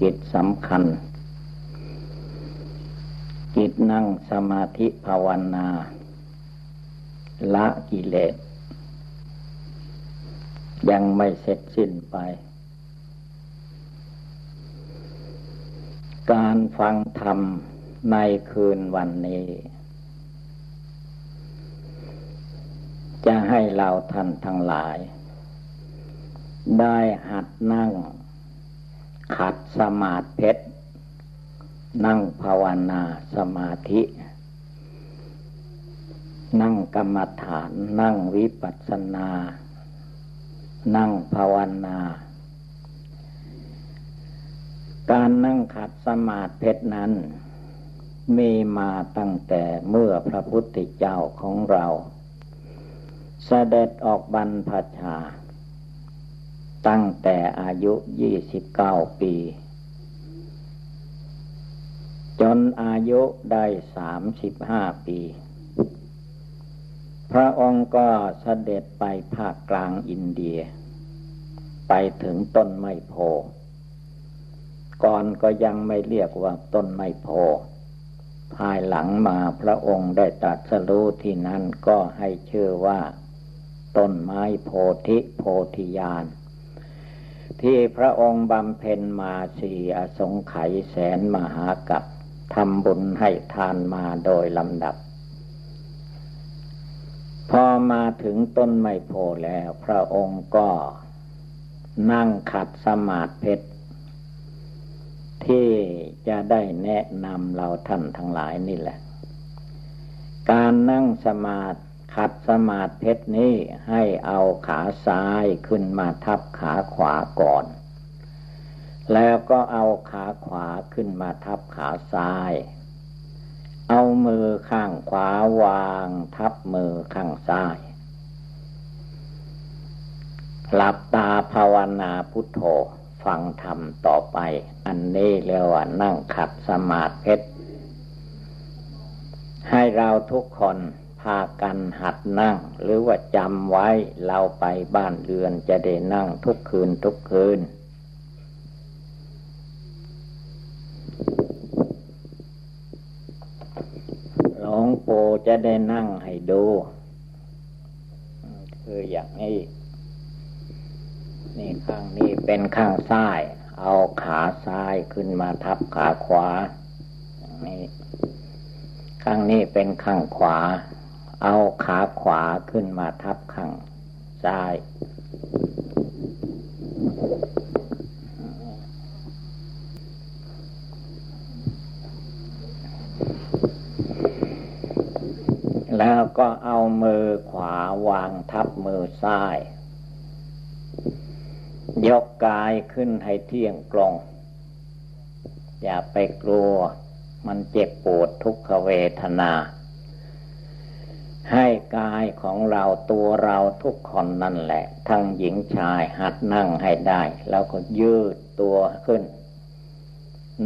กิจสำคัญกิจนั่งสมาธิภาวนา ละกิเลส ยังไม่เสร็จสิ้นไป การฟังธรรมในคืนวันนี้ จะให้เราท่านทั้งหลาย ได้หัดนั่ง ขัดสมาธินั่งภาวนาสมาธิ นั่งกรรมฐาน นั่งวิปัสสนา นั่งภาวนา การนั่งขัดสมาธินั้น มีมาตั้งแต่เมื่อพระพุทธเจ้าของเรา เสด็จออกบรรพชา ตั้งแต่อายุยี่สิบเก้าปี จนอายุได้สามสิบห้าปี พระองค์ก็เสด็จไปภาคกลางอินเดีย ไปถึงต้นไมโพก่อนก็ยังไม่เรียกว่าต้นไมโพภายหลังมาพระองค์ได้ตรัสรู้ที่นั่นก็ให้ชื่อว่า ต้นไม้โพธิโพธิญาณ ที่พระองค์บำเพ็ญมาสี่อสงไขยแสนมหากับทำบุญให้ทานมาโดยลำดับ พอมาถึงต้นไมโพแล้ว พระองค์ก็นั่งขัดสมาธิที่จะได้แนะนำเราท่านทั้งหลายนี่แหละ การนั่งสมาธิ ขัดสมาธินี้ให้เอาขาซ้ายขึ้นมาทับขาขวาก่อน แล้วก็เอาขาขวาขึ้นมาทับขาซ้าย เอามือข้างขวาวางทับมือข้างซ้าย หลับตาภาวนาพุทโธฟังธรรมต่อไป อันนี้เรียกว่านั่งขัดสมาธิให้เราทุกคน พากันหัดนั่ง หรือว่าจำไว้เราไปบ้านเรือนจะได้นั่งทุกคืนทุกคืน หลวงปู่จะได้นั่งให้ดู คืออย่างนี้ นี่ข้างนี้เป็นข้างซ้าย เอาขาซ้ายขึ้นมาทับขาขวาอย่างนี้ข้างนี้เป็นข้างขวา เอาขาขวาขึ้นมาทับข้างซ้าย แล้วก็เอามือขวาวางทับมือซ้าย ยกกายขึ้นให้เที่ยงกลงอย่าไปกลัวมันเจ็บปวดทุกขเวทนา ให้กายของเราตัวเราทุกคนนั่นแหละ ทั้งหญิงชายหัดนั่งให้ได้ แล้วก็ยืดตัวขึ้น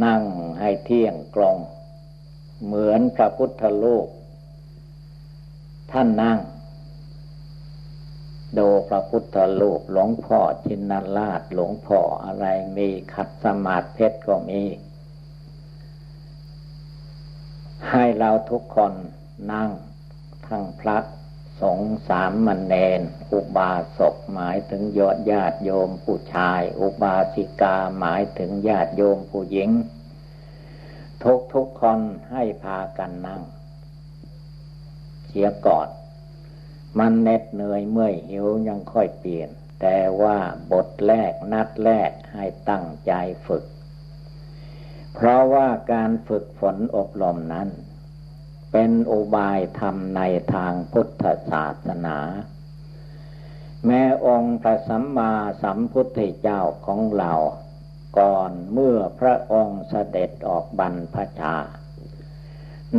นั่งให้เที่ยงกลง เหมือนพระพุทธลูกท่านนั่ง โดพระพุทธลูกหลวงพ่อชินนาราชหลวงพ่ออะไรมีขัดสมาธิเพชรก็มี ให้เราทุกคนนั่ง ทั้งพระสงฆ์สามมันเนน อุบาสกหมายถึงยอดญาติโยมผู้ชาย อุบาสิกาหมายถึงญาติโยมผู้หญิง ทุกทุกคนให้พากันนั่ง เสียก่อน มันเน็ดเหนื่อยเมื่อยหิวยังค่อยเปลี่ยน แต่ว่าบทแรกนัดแรกให้ตั้งใจฝึก เพราะว่าการฝึกฝนอบรมนั้น เป็นอุบายธรรมในทางพุทธศาสนา แม้องค์พระสัมมาสัมพุทธเจ้าของเราก่อนเมื่อพระองค์เสด็จออกบรรพชา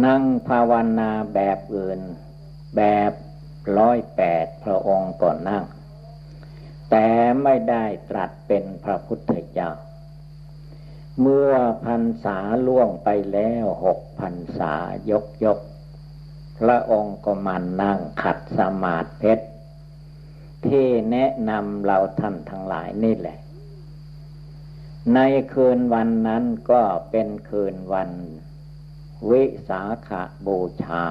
นั่งภาวนาแบบอื่น แบบร้อยแปดพระองค์ก่อนนั่ง แต่ไม่ได้ตรัสเป็นพระพุทธเจ้า เมื่อพันษาล่วงไปแล้วหกพันษายกยก พระองค์ก็มันนั่งขัดสมาธิเพชรที่แนะนำเราท่านทั้งหลายนี่แหละ ในคืนวันนั้นก็เป็นคืนวัน วิสาขาบูชา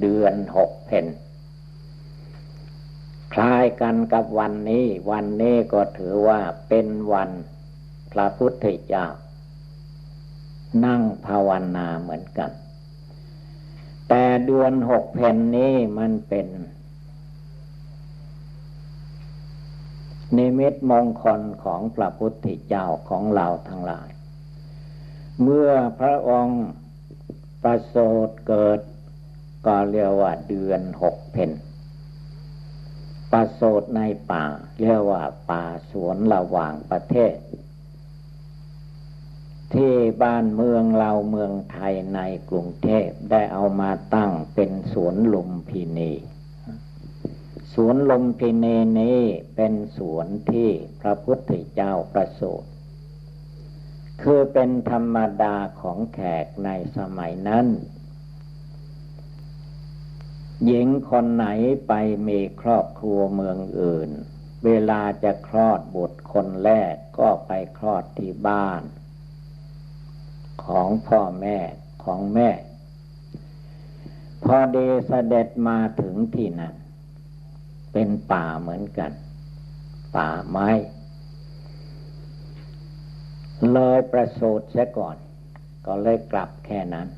เดือนหกเพนคล้ายกันกับวันนี้ วันนี้ก็ถือว่าเป็นวัน ระพุทธเจ้า นั่งภาวนาเหมือนกัน แต่เดือนหกเพนนี้มันเป็น นิมิตมงคลของพระพุทธเจ้าของเราทั้งหลาย เมื่อพระองค์ประโสดเกิด ก็เรียกว่าเดือนหกเพนประโสดในป่า เรียกว่าป่าสวนระหว่างประเทศ ที่บ้านเมืองเราเมืองไทยในกรุงเทพได้เอามาตั้งเป็นสวนลุมพินีสวนลมพิเนนี้เป็นสวนที่พระพุทธเจ้าประสูติคือเป็นธรรมดาของแขกในสมัยนั้น หญิงคนไหนไปมีครอบครัวเมืองอื่น เวลาจะคลอดบุตรคนแรกก็ไปคลอดที่บ้าน ของพ่อแม่ของแม่ พอเดเสด็จมาถึงที่นั้นเป็นป่าเหมือนกัน ป่าไม้ เลยประสูติเสียก่อน ก็เลยกลับแค่นั้น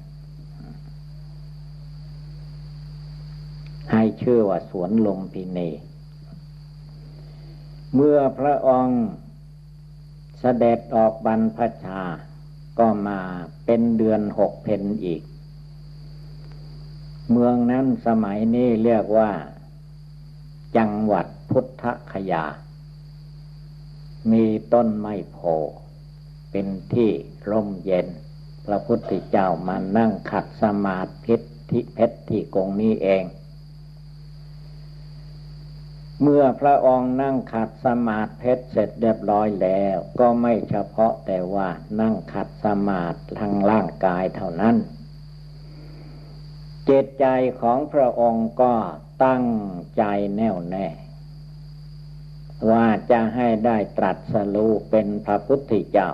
ให้ชื่อว่าสวนลมพินีเมื่อพระองค์เสด็จออกบรรพชา ก็มาเป็นเดือนหกเพนอีก เมืองนั้นสมัยนี้เรียกว่า จังหวัดพุทธคยา มีต้นไม้โพเป็นที่ร่มเย็น พระพุทธเจ้ามานั่งขัดสมาธิที่เพชรที่กงนี้เอง เมื่อพระองค์นั่งขัดสมาธิเพชรเสร็จเรียบร้อยแล้ว ก็ไม่เฉพาะแต่ว่านั่งขัดสมาธิทางร่างกายเท่านั้น เจตใจของพระองค์ก็ตั้งใจแน่วแน่ ว่าจะให้ได้ตรัสรู้เป็นพระพุทธเจ้า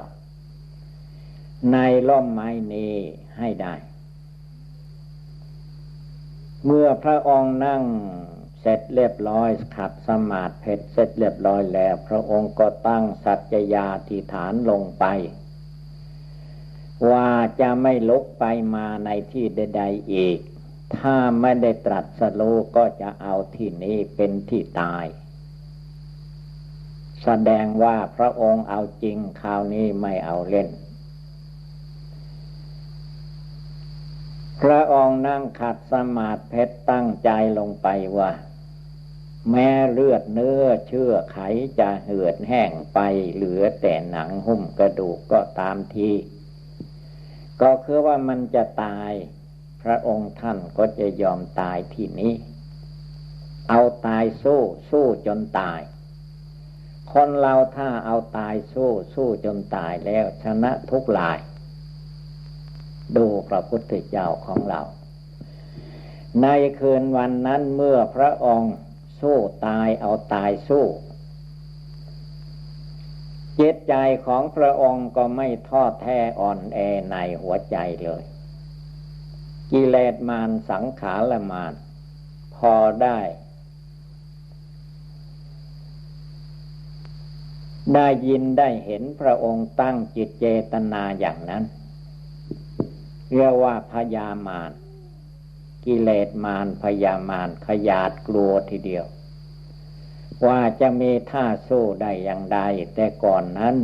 ในล่มไม้นี้ให้ได้ เมื่อพระองค์นั่ง เสร็จเรียบร้อยขัดสมาธิเพชรเสร็จเรียบร้อยแล้ว พระองค์ก็ตั้งสัจญาธิฐานลงไป ว่าจะไม่ลุกไปมาในที่ใดๆอีก ถ้าไม่ได้ตรัสรู้ก็จะเอาที่นี้เป็นที่ตาย แสดงว่าพระองค์เอาจริงคราวนี้ไม่เอาเล่นพระองค์นั่งขัดสมาธิเพชรตั้งใจลงไปว่า แม้เลือดเนื้อเชื่อไขจะเหือดแห้งไปเหลือแต่หนังหุ้มกระดูกก็ตามทีก็คือว่ามันจะตาย พระองค์ท่านก็จะยอมตายที่นี้ เอาตายสู้สู้จนตาย คนเราถ้าเอาตายสู้สู้จนตายแล้วชนะทุกลาย ดูพระพุทธเจ้าของเรา ในคืนวันนั้นเมื่อพระองค์ สู้ตายเอาตายสู้จิตใจของพระองค์ก็ไม่ทอดแท้อ่อนแอในหัวใจเลย กิเลสมารสังขารมารพอได้ ได้ยินได้เห็นพระองค์ตั้งจิตเจตนาอย่างนั้น เรียกว่าพยามารกิเลสมารพยามารขยาดกลัวทีเดียว ว่าจะมีท่าสู้ได้อย่างใดแต่ก่อนนั้น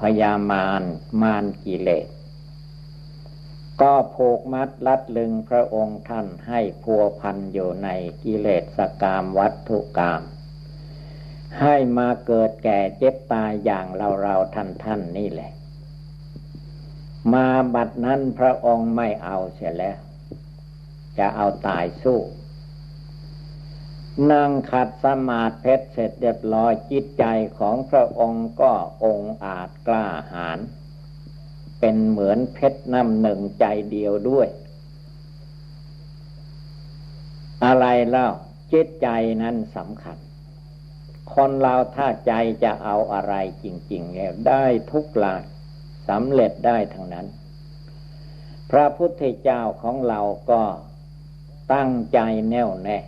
พยามารมารกิเลส ก็ผูกมัดลัดลึงพระองค์ท่านให้พัวพันอยู่ในกิเลสกามวัตถุกรรมให้มาเกิดแก่เจ็บตายอย่างเราเราท่านท่านนี่แหละ มาบัดนั้นพระองค์ไม่เอาเสียแล้ว จะเอาตายสู้ นั่งขัดสมาธิเพชรเสร็จเรียบร้อยจิตใจของพระองค์ก็องอาจกล้าหาญเป็นเหมือนเพชรน้ำหนึ่งใจเดียวด้วย อะไรเล่าจิตใจนั้นสำคัญ คนเราถ้าใจจะเอาอะไรจริง ๆ แล้วได้ทุกลายสำเร็จได้ทั้งนั้น พระพุทธเจ้าของเราก็ตั้งใจแน่วแน่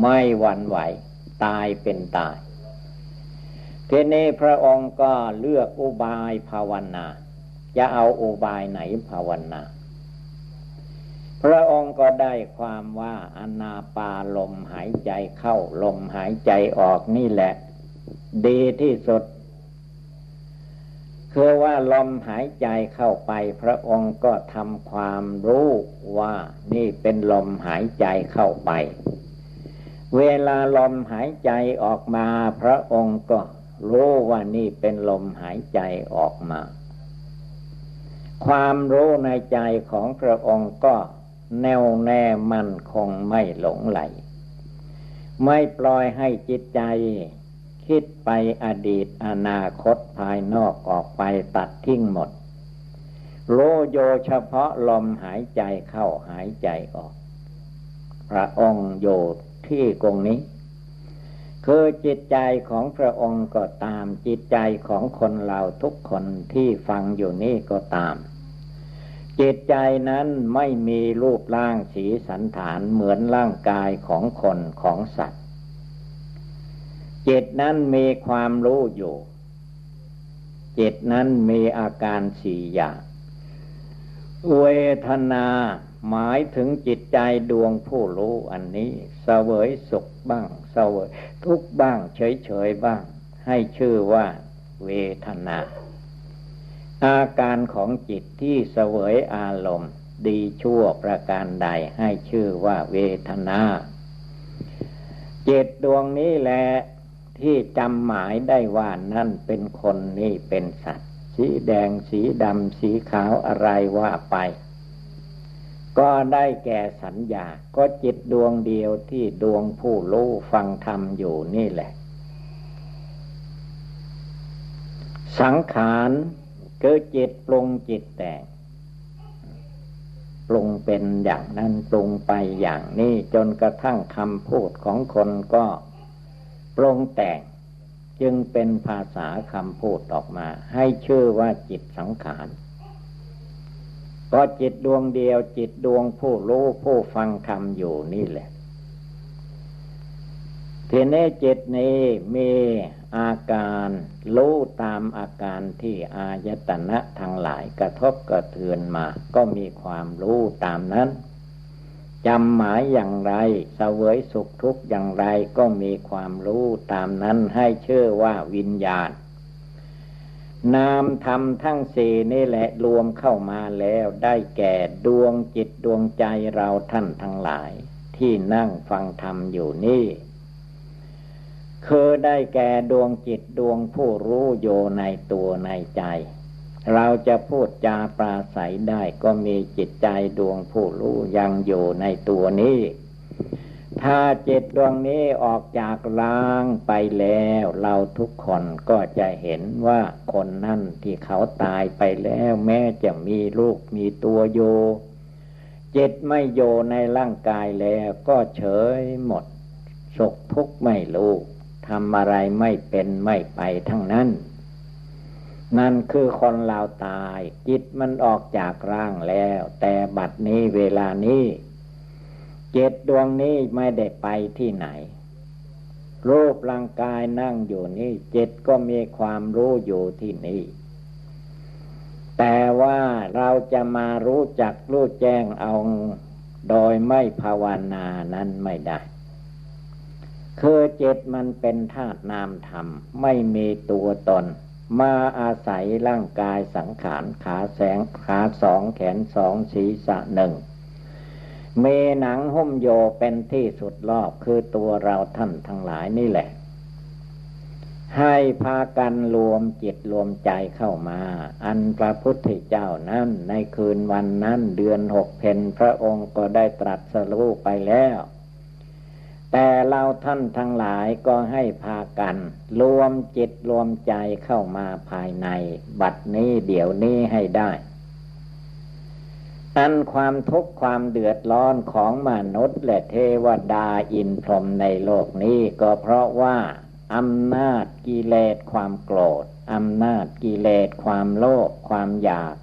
ไม่หวั่นไหว ตายเป็นตายทีนี้พระองค์ก็เลือกอุบายภาวนา จะเอาอุบายไหนภาวนา พระองค์ก็ได้ความว่าอนาปาลมหายใจเข้าลมหายใจออกนี่แหละ ดีที่สุด คือว่าลมหายใจเข้าไป พระองค์ก็ทำความรู้ว่านี่เป็นลมหายใจเข้าไป เวลาลมหายใจออกมา พระองค์ก็รู้ว่านี่เป็นลมหายใจออกมา ความรู้ในใจของพระองค์ก็แน่วแน่มั่นคงไม่หลงไหล ไม่ปล่อยให้จิตใจ คิดไปอดีตอนาคตภายนอกออกไปตัดทิ้งหมด โลโยเฉพาะลมหายใจเข้าหายใจออก พระองค์โย ที่กงนี้ คือจิตใจของพระองค์ก็ตามจิตใจของคนเราทุกคนที่ฟังอยู่นี่ก็ตาม จิตใจนั้นไม่มีรูปร่างสีสันฐานเหมือนร่างกายของคนของสัตว์ จิตนั้นมีความรู้อยู่ จิตนั้นมีอาการสี่อย่างเวทนาหมายถึงจิตใจดวงผู้รู้อันนี้ สวยสุขบ้างเสวยทุกบ้างเฉยๆบ้าง ให้ชื่อว่า เวทนา อาการของจิตที่เสวยอารมณ์ ดีชั่วประการใดให้ชื่อว่า เวทนาเจตดวงนี้แหละที่จำหมายได้ว่านั่นเป็นคนนี่เป็นสัตว์ สีแดงสีดำสีขาวอะไรว่าไป ก็ได้แก่สัญญา ก็จิตดวงเดียวที่ดวงผู้รู้ฟังธรรมอยู่นี่แหละ สังขารคือจิตปรุงจิตแต่งปรุงเป็นอย่างนั้นปรุงไปอย่างนี้จนกระทั่งคำพูดของคนก็ปรุงแต่ง จึงเป็นภาษาคำพูดออกมา ให้ชื่อว่าจิตสังขาร ก็จิตดวงเดียวจิตดวงผู้รู้ผู้ฟังคำอยู่นี่แหละ ทีนี้จิตนี้มีอาการรู้ตามอาการที่อายตนะทางหลายกระทบกระเทือนมา ก็มีความรู้ตามนั้นจำหมายอย่างไรเสวยสุขทุกข์อย่างไรก็มีความรู้ตามนั้นให้เชื่อว่าวิญญาณ นามธรรมทั้งสี่นี่แหละรวมเข้ามาแล้วได้แก่ดวงจิตดวงใจเราท่านทั้งหลาย ที่นั่งฟังธรรมอยู่นี่คือได้แก่ดวงจิตดวงผู้รู้โยในตัวในใจ เราจะพูดจาปราศัยได้ก็มีจิตใจดวงผู้รู้ยังอยู่ในตัวนี้ ถ้าจิตดวงนี้ออกจากล้างไปแล้ว เราทุกคนก็จะเห็นว่าคนนั่นที่เขาตายไปแล้ว แม้จะมีลูกมีตัวโยจิตไม่โยในร่างกายแล้วก็เฉยหมดสกทุกข์ไม่รู้ทำอะไรไม่เป็นไม่ไปทั้งนั้น นั่นคือคนเราตาย จิตมันออกจากร่างแล้ว แต่บัดนี้เวลานี้ เจตดดวงนี้ไม่ได้ไปที่ไหน รูปร่างกายนั่งอยู่นี่เจิตก็มีความรู้อยู่ที่นี่ แต่ว่าเราจะมารู้จักรู้แจ้งเอาโดยไม่ภาวนานั้นไม่ได้คือจิตมันเป็นธาตุนามธรรม ไม่มีตัวตน มาอาศัยร่างกายสังขารขาแสงขาสองแขนสองศีรษะหนึ่ง มหนังหุ้มโยเป็นที่สุดรอบคือตัวเราท่านทั้งหลายนี่แหละ ให้พากันรวมจิตรวมใจเข้ามา อันพระพุทธเจ้านั้นในคืนวันนั้นเดือนหกเพนพระองค์ก็ได้ตรัสรู้ไปแล้ว แต่เราท่านทั้งหลายก็ให้พากัน รวมจิตรวมใจเข้ามาภายใน บัดนี้เดี๋ยวนี้ให้ได้ อันความทุกข์ความเดือดร้อนของมนุษย์และเทวดาอินพรหมในโลกนี้ก็เพราะว่าอำนาจกิเลสความโกรธอำนาจกิเลสความโลภความอยาก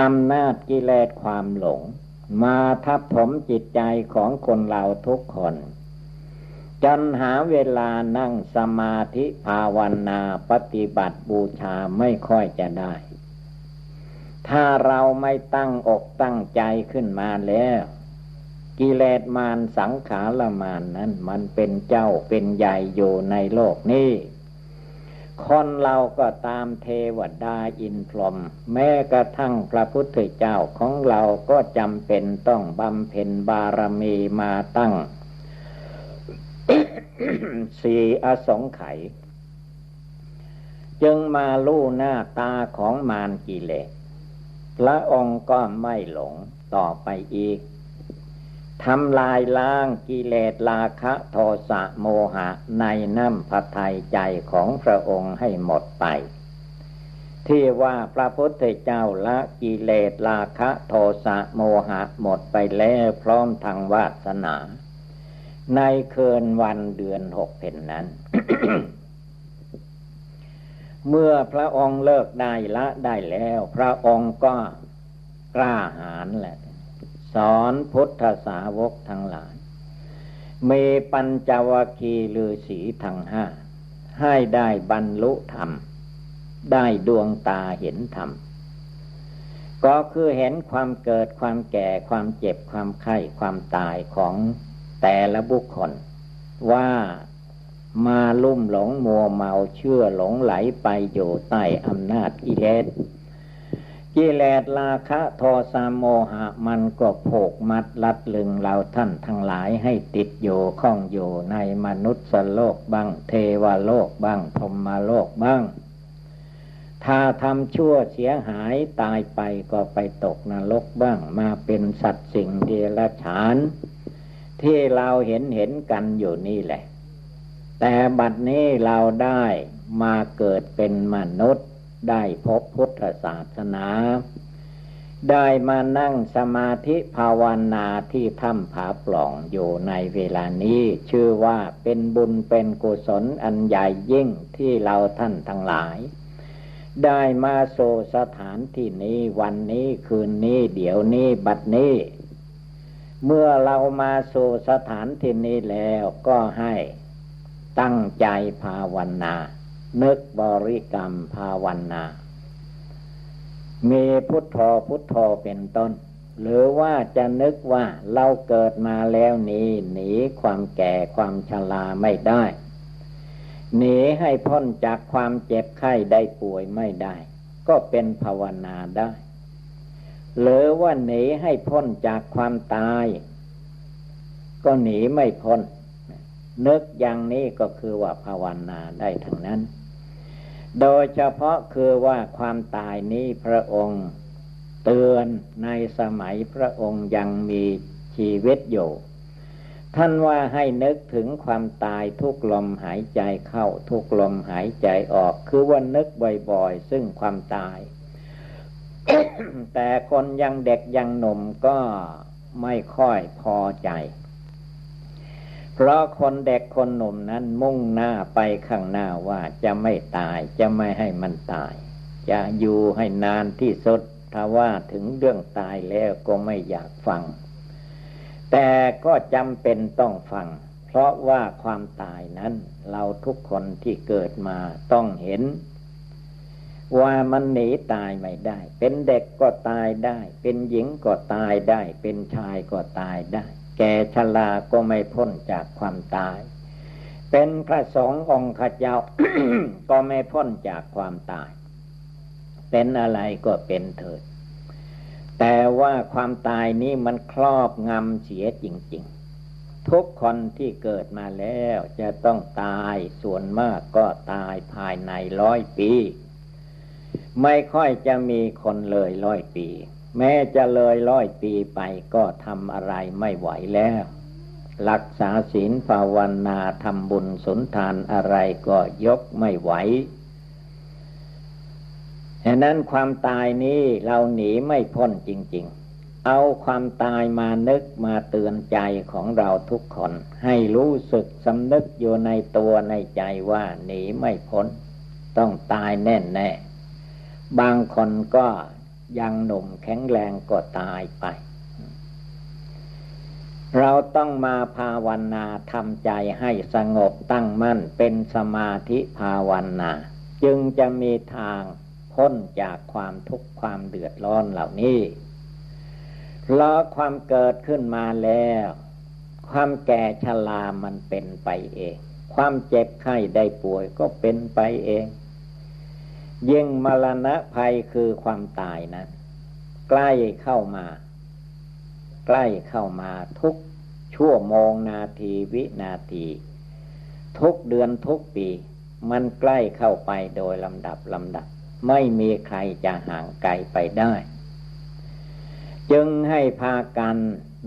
อำนาจกิเลสความหลง มาทับถมจิตใจของคนเราทุกคนจนหาเวลานั่งสมาธิภาวนาปฏิบัติบูชาไม่ค่อยจะได้ ถ้าเราไม่ตั้งอกตั้งใจขึ้นมาแล้ว กิเลสมารสังขารมานนั้น มันเป็นเจ้าเป็นใหญ่อยู่ในโลกนี้ คนเราก็ตามเทวดาอินพรหมแม้กระทั่งพระพุทธเจ้าของเราก็จำเป็นต้องบำเพ็ญบารมีมาตั้งสี่อสงไขยจึงมาลู่หน้าตาของมารกิเลส พระองค์ก็ไม่หลงต่อไปอีกทำลายล้างกิเลสราคะโทสะโมหะในน้ำพระทัยใจของพระองค์ให้หมดไป ที่ว่าพระพุทธเจ้าละกิเลสราคะโทสะโมหะหมดไปแล้วพร้อมทางวาสนา ในคืนวันเดือนหกเพนนั้น เมื่อพระองค์เลิกได้ละได้แล้ว พระองค์ก็กล้าหาญแหละ สอนพุทธสาวกทั้งหลาย มีปัญจวคีลือสีทั้งห้า ให้ได้บรรลุธรรม ได้ดวงตาเห็นธรรม ก็คือเห็นความเกิดความแก่ความเจ็บความไข้ความตายของแต่ละบุคคลว่า มาลุ่มหลงมัวเมาเชื่อหลงไหลไปอยู่ใต้อำนาจกิเลสกิเลสราคะโทสะโมหะมันก็โผกมัดลัดลึงเราท่านทั้งหลายให้ติดอยู่ข้องอยู่ในมนุษย์โลกบ้าง เทวโลกบ้างพรมโลกบ้าง ถ้าทำชั่วเสียหายตายไปก็ไปตกนรกบ้าง มาเป็นสัตว์สิ่งเดรัจฉาน ที่เราเห็นเห็นกันอยู่นี่แหละ แต่บัดนี้เราได้มาเกิดเป็นมนุษย์ ได้พบพุทธศาสนา ได้มานั่งสมาธิภาวนาที่ถ้ำผาปล่องอยู่ในเวลานี้ ชื่อว่าเป็นบุญเป็นกุศลอันใหญ่ยิ่งที่เราท่านทั้งหลาย ได้มาโซสถานที่นี้วันนี้คืนนี้เดี๋ยวนี้บัดนี้เมื่อเรามาสู่สถานที่นี้แล้วก็ให้ ตั้งใจภาวนา นึกบริกรรมภาวนา มีพุทโธพุทโธเป็นต้น หรือว่าจะนึกว่าเราเกิดมาแล้วนี้หนีความแก่ความชราไม่ได้ หนีให้พ้นจากความเจ็บไข้ได้ป่วยไม่ได้ ก็เป็นภาวนาได้หรือว่าหนีให้พ้นจากความตาย ก็หนีไม่พ้น นึกอย่างนี้ก็คือว่าภาวนาได้ทั้งนั้น โดยเฉพาะคือว่าความตายนี้พระองค์เตือนในสมัยพระองค์ยังมีชีวิตอยู่ ท่านว่าให้นึกถึงความตายทุกลมหายใจเข้าทุกลมหายใจออก คือว่านึกบ่อยๆ ซึ่งความตาย แต่คนยังเด็กยังหนุ่มก็ไม่ค่อยพอใจ เพราะคนเด็กคนหนุ่มนั้นมุ่งหน้าไปข้างหน้าว่าจะไม่ตายจะไม่ให้มันตาย จะอยู่ให้นานที่สุดถ้าว่าถึงเรื่องตายแล้วก็ไม่อยากฟัง แต่ก็จำเป็นต้องฟัง เพราะว่าความตายนั้น เราทุกคนที่เกิดมาต้องเห็น ว่ามันหนีตายไม่ได้ เป็นเด็กก็ตายได้ เป็นหญิงก็ตายได้ เป็นชายก็ตายได้ แก่ชราก็ไม่พ้นจากความตาย เป็นพระสงฆ์องค์ข้าเจ้าก็ไม่พ้นจากความตาย เป็นอะไรก็เป็นเถิด แต่ว่าความตายนี้มันครอบงำเสียจริง ๆ ทุกคนที่เกิดมาแล้วจะต้องตายส่วนมากก็ตายภายในร้อยปี ไม่ค่อยจะมีคนเลยร้อยปี แม้จะเลยร้อยปีไปก็ทำอะไรไม่ไหวแล้ว รักษาศีลภาวนาทำบุญสนทานอะไรก็ยกไม่ไหวฉะนั้นความตายนี้เราหนีไม่พ้นจริง ๆ เอาความตายมานึกมาเตือนใจของเราทุกคน ให้รู้สึกสำนึกอยู่ในตัวในใจว่าหนีไม่พ้น ต้องตายแน่แน่บางคนก็ ยังหนุ่มแข็งแรงก็ตายไป เราต้องมาภาวนาทำใจให้สงบตั้งมั่นเป็นสมาธิภาวนา จึงจะมีทางพ้นจากความทุกข์ความเดือดร้อนเหล่านี้รอความเกิดขึ้นมาแล้ว ความแก่ชรามันเป็นไปเอง ความเจ็บไข้ได้ป่วยก็เป็นไปเอง ยิ่งมรณะภัยคือความตายนั้น ใกล้เข้ามา ใกล้เข้ามาทุกชั่วโมงนาทีวินาที ทุกเดือนทุกปี มันใกล้เข้าไปโดยลำดับลำดับ ไม่มีใครจะห่างไกลไปได้ จึงให้พากัน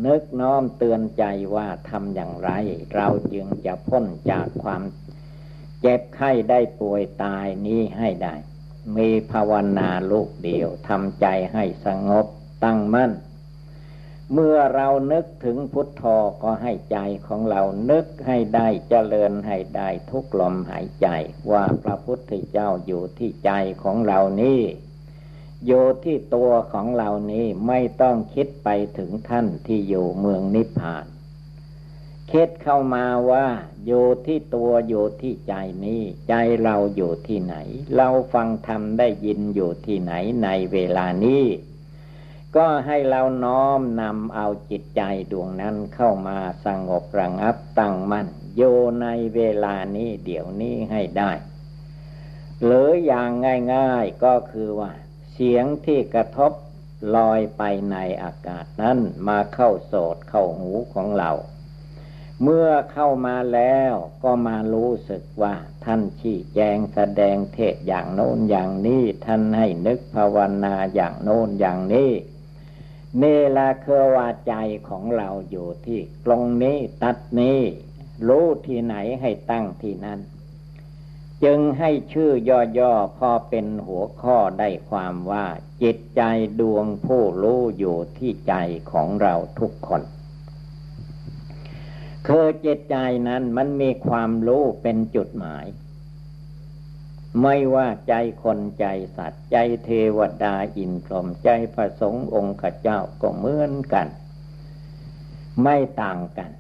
นึกน้อมเตือนใจว่าทำอย่างไร เราจึงจะพ้นจากความเจ็บไข้ได้ป่วยตายนี้ให้ได้ มีภาวนาลูกเดียวทำใจให้สงบตั้งมั่น เมื่อเรานึกถึงพุทโธก็ให้ใจของเรานึกให้ได้เจริญให้ได้ทุกลมหายใจ ว่าพระพุทธเจ้าอยู่ที่ใจของเรานี้อยู่ที่ตัวของเรานี้ไม่ต้องคิดไปถึงท่านที่อยู่เมืองนิพพาน คิดเข้ามาว่า อยู่ที่ตัวอยู่ที่ใจนี้ ใจเราอยู่ที่ไหน เราฟังธรรมได้ยินอยู่ที่ไหนในเวลานี้ ก็ให้เราน้อมนำเอาจิตใจดวงนั้นเข้ามาสงบระงับตั้งมัน่นโยในเวลานี้เดี๋ยวนี้ให้ได้ หรืออย่างง่ายๆก็คือว่า เสียงที่กระทบลอยไปในอากาศนั้นมาเข้าโสดเข้าหูของเรา เมื่อเข้ามาแล้วก็มารู้สึกว่า ท่านชี้แจงแสดงเทศอย่างโน้นอย่างนี้ ท่านให้นึกภาวนาอย่างโน้นอย่างนี้นี่ละคือว่าใจของเราอยู่ที่ตรงนี้ตัดนี้รู้ที่ไหนให้ตั้งที่นั้น จึงให้ชื่อย่อๆพอเป็นหัวข้อได้ความว่า จิตใจดวงผู้รู้อยู่ที่ใจของเราทุกคน คือจิตใจนั้นมันมีความรู้เป็นจุดหมาย ไม่ว่าใจคนใจสัตว์ ใจเทวดาอินพรหมใจพระสงฆ์องค์ข้าเจ้าก็เหมือนกัน ไม่ต่างกัน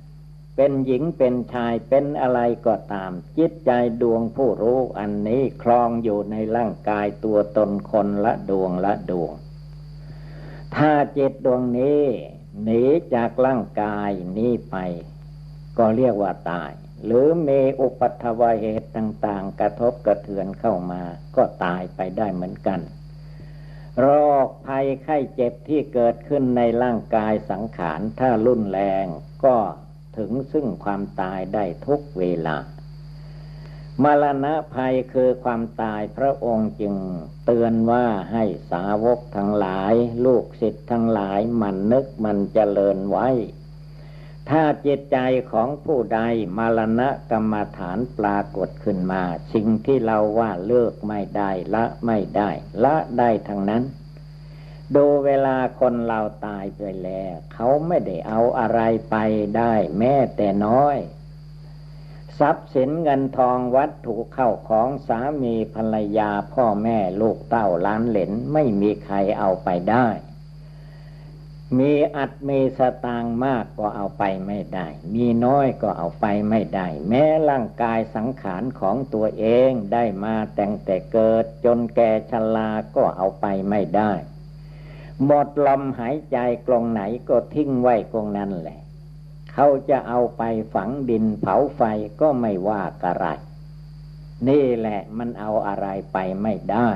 เป็นหญิงเป็นชายเป็นอะไรก็ตาม จิตใจดวงผู้รู้อันนี้คลองอยู่ในร่างกายตัวตนคนละดวงละดวง ถ้าจิตดวงนี้หนีจากร่างกายนี้ไป ก็เรียกว่าตาย หรือมีอุปัตวเหตุต่าง ๆ กระทบกระเทือนเข้ามาก็ตายไปได้เหมือนกัน โรคภัยไข้เจ็บที่เกิดขึ้นในร่างกายสังขารถ้ารุนแรงก็ถึงซึ่งความตายได้ทุกเวลามรณะภัยคือความตายพระองค์จึงเตือนว่าให้สาวกทั้งหลาย ลูกศิษย์ทั้งหลายมันนึกมันเจริญไว้ ถ้าจิตใจของผู้ใดมรณะกรรมฐานปรากฏขึ้นมา สิ่งที่เราว่าเลิกไม่ได้ละไม่ได้ ละได้ทั้งนั้น ดูเวลาคนเราตายไปแล้ว เขาไม่ได้เอาอะไรไปได้แม้แต่น้อย ทรัพย์สินเงินทองวัตถุเข้าของสามีภรรยาพ่อแม่ลูกเต้าล้านเหลนไม่มีใครเอาไปได้ มีอัดมีสตางมากก็เอาไปไม่ได้ มีน้อยก็เอาไปไม่ได้ แม้ร่างกายสังขารของตัวเองได้มาแต่งแต่เกิดจนแก่ชราก็เอาไปไม่ได้ หมดลมหายใจกลงไหนก็ทิ้งไว้กลงนั้นแหละ เขาจะเอาไปฝังดินเผาไฟก็ไม่ว่ากระไร นี่แหละมันเอาอะไรไปไม่ได้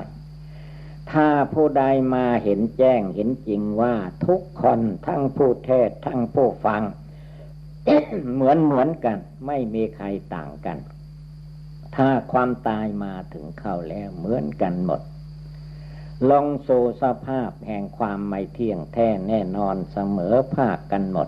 ถ้าผู้ใดมาเห็นแจ้งเห็นจริงว่าทุกคนทั้งผู้เทศทั้งผู้ฟัง เหมือนเหมือนกัน ไม่มีใครต่างกัน ถ้าความตายมาถึงเข้าแล้วเหมือนกันหมด ลงโซสภาพแห่งความไม่เที่ยงแท้แน่นอนเสมอภาคกันหมด